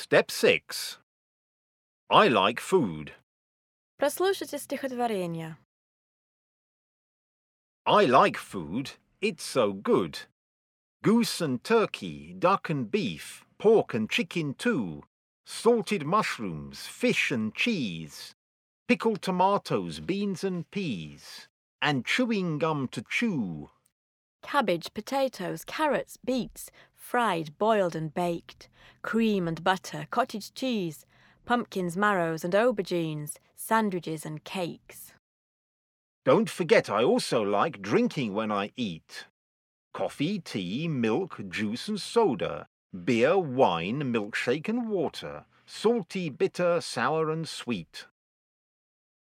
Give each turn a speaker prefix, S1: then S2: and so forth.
S1: Step 6. I like food.
S2: Прослушайте стихотворение.
S1: I like food. It's so good. Goose and turkey, duck and beef, pork and chicken too, salted mushrooms, fish and cheese, pickled tomatoes, beans and peas, and chewing gum to chew.
S2: Cabbage, potatoes, carrots, beets, fried, boiled and baked, cream and butter, cottage cheese, pumpkins, marrows and aubergines, sandwiches and cakes.
S1: Don't forget I also like drinking when I eat. Coffee, tea, milk, juice and soda, beer, wine, milkshake and water, salty, bitter, sour and sweet.